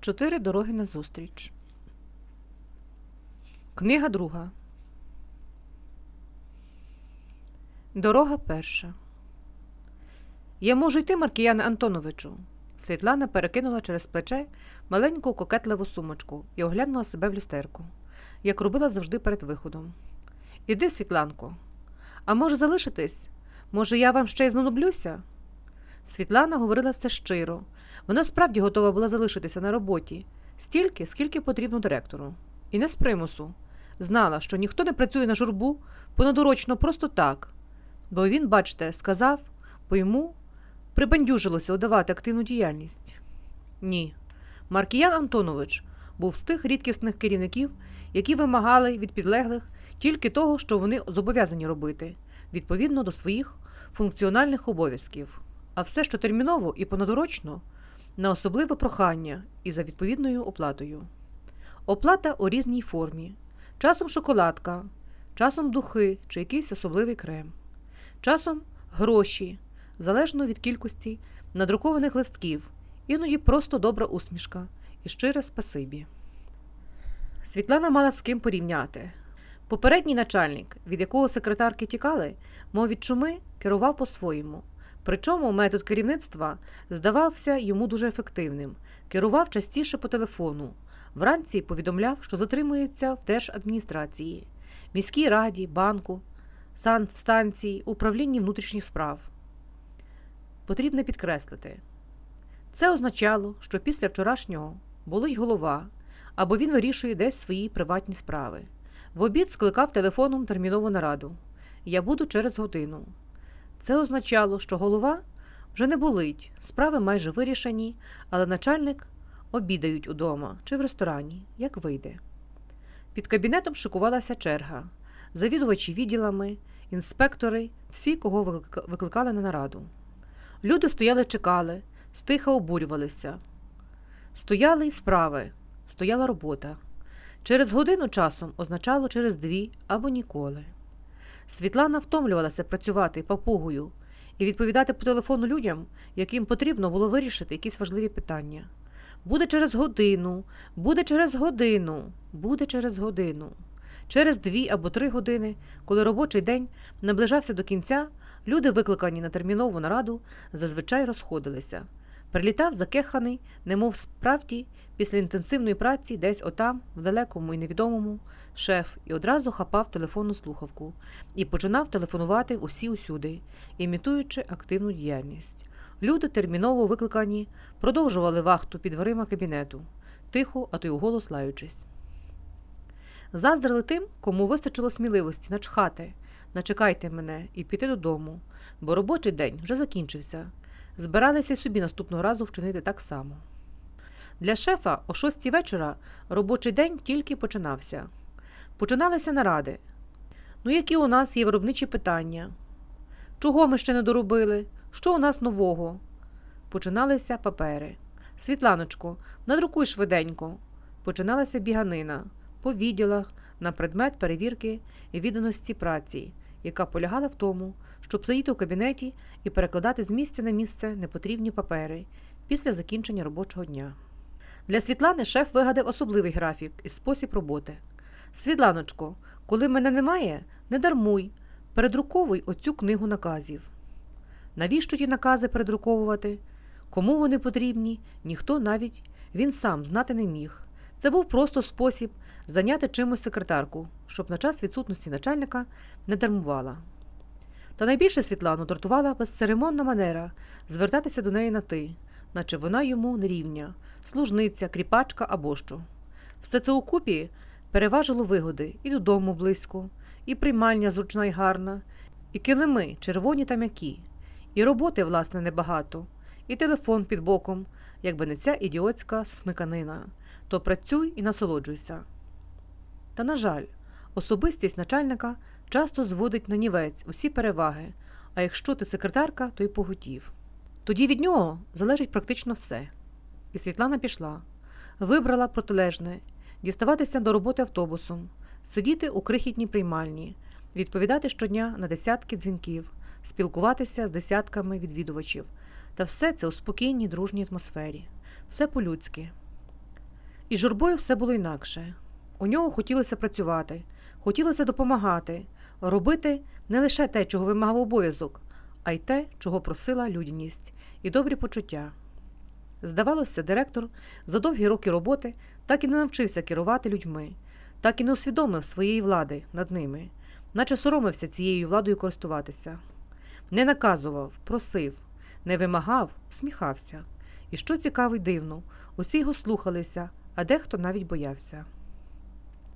Чотири дороги назустріч. Книга друга. Дорога перша. Я можу йти, Маркіяне Антоновичу. Світлана перекинула через плече маленьку кокетливу сумочку і оглянула себе в люстерку, як робила завжди перед виходом. Іди, Світланко, а може залишитись? Може, я вам ще й знадоблюся? Світлана говорила все щиро. Вона справді готова була залишитися на роботі стільки, скільки потрібно директору. І не з примусу. Знала, що ніхто не працює на журбу понадурочно просто так. Бо він, бачте, сказав, бо йому прибандюжилося удавати активну діяльність. Ні. Маркіян Антонович був з тих рідкісних керівників, які вимагали від підлеглих тільки того, що вони зобов'язані робити, відповідно до своїх функціональних обов'язків, а все, що терміново і понадурочно, на особливе прохання і за відповідною оплатою. Оплата у різній формі, часом шоколадка, часом духи чи якийсь особливий крем, часом гроші, залежно від кількості надрукованих листків, іноді просто добра усмішка і щире спасибі. Світлана мала з ким порівняти. Попередній начальник, від якого секретарки тікали, мов від чуми, керував по-своєму. Причому метод керівництва здавався йому дуже ефективним, керував частіше по телефону. Вранці повідомляв, що затримується в держадміністрації, міській раді, банку, санстанції, управлінні внутрішніх справ. Потрібно підкреслити. Це означало, що після вчорашнього болить голова, або він вирішує десь свої приватні справи. В обід скликав телефоном термінову нараду. Я буду через годину. Це означало, що голова вже не болить, справи майже вирішені, але начальник обідають удома чи в ресторані, як вийде. Під кабінетом шикувалася черга, завідувачі відділами, інспектори, всі, кого викликали на нараду. Люди стояли, чекали, стиха обурювалися. Стояли й справи, стояла робота. Через годину часом означало через дві або ніколи. Світлана втомлювалася працювати папугою і відповідати по телефону людям, яким потрібно було вирішити якісь важливі питання. Буде через годину, буде через годину, буде через годину. Через дві або три години, коли робочий день наближався до кінця, люди, викликані на термінову нараду, зазвичай розходилися. Прилітав закеханий, немов справді, після інтенсивної праці, десь отам, в далекому і невідомому, шеф і одразу хапав телефонну слухавку і починав телефонувати усі усюди, імітуючи активну діяльність. Люди, терміново викликані, продовжували вахту під дверима кабінету, тихо, а то й уголос лаючись. Заздрили тим, кому вистачило сміливості начхати, начекайте мене і піти додому, бо робочий день вже закінчився. Збиралися собі наступного разу вчинити так само. Для шефа о шостій вечора робочий день тільки починався. Починалися наради. Ну, які у нас є виробничі питання? Чого ми ще не доробили? Що у нас нового? Починалися папери. Світланочко, надрукуй швиденько. Починалася біганина по відділах на предмет перевірки і відданості праці, яка полягала в тому, щоб сидіти у кабінеті і перекладати з місця на місце непотрібні папери після закінчення робочого дня. Для Світлани шеф вигадав особливий графік і спосіб роботи. Світланочко, коли мене немає, не дармуй, передруковуй оцю книгу наказів. Навіщо ті накази передруковувати? Кому вони потрібні, ніхто навіть він сам знати не міг. Це був просто спосіб зайняти чимось секретарку, щоб на час відсутності начальника не дармувала. Та найбільше Світлану дратувала безцеремонна манера звертатися до неї на ти, наче вона йому нерівня, служниця, кріпачка або що. Все це укупі переважило вигоди і додому близько, і приймальня зручна й гарна, і килими червоні та м'які, і роботи, власне, небагато, і телефон під боком, якби не ця ідіотська смиканина, то працюй і насолоджуйся. Та, на жаль, особистість начальника часто зводить на нівець усі переваги, а якщо ти секретарка, то й поготів. Тоді від нього залежить практично все. І Світлана пішла, вибрала протилежне, діставатися до роботи автобусом, сидіти у крихітній приймальні, відповідати щодня на десятки дзвінків, спілкуватися з десятками відвідувачів. Та все це у спокійній дружній атмосфері, все по-людськи. І журбою все було інакше. У нього хотілося працювати, хотілося допомагати, робити не лише те, чого вимагав обов'язок, а й те, чого просила людяність і добрі почуття. Здавалося, директор за довгі роки роботи так і не навчився керувати людьми, так і не усвідомив своєї влади над ними, наче соромився цією владою користуватися. Не наказував, просив, не вимагав, сміхався. І що цікаво й дивно, усі його слухалися, а дехто навіть боявся.